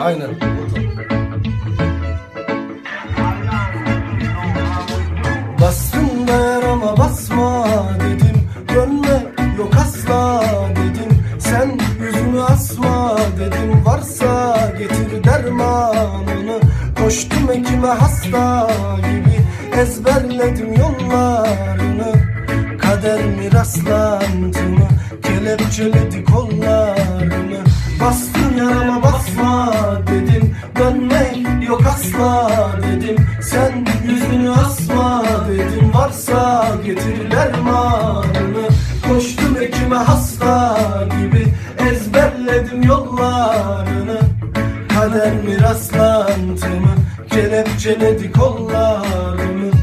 Aynen. Bastın ver ama basma dedim. Dönme yok asla dedim. Sen yüzünü asma dedim. Varsa getir dermanını. Koştum ekime hasta gibi Ezberledim yollarını. Kader miraslantımı Kelepçeledi kollarını. Bastın yarama basma dedim. Dönmek yok asla dedim. Sen yüzünü asma dedim. Varsa getir dermanını Koştum ekime hasta gibi Ezberledim yollarını. Kader miraslantımı Kelepçeledi kollarını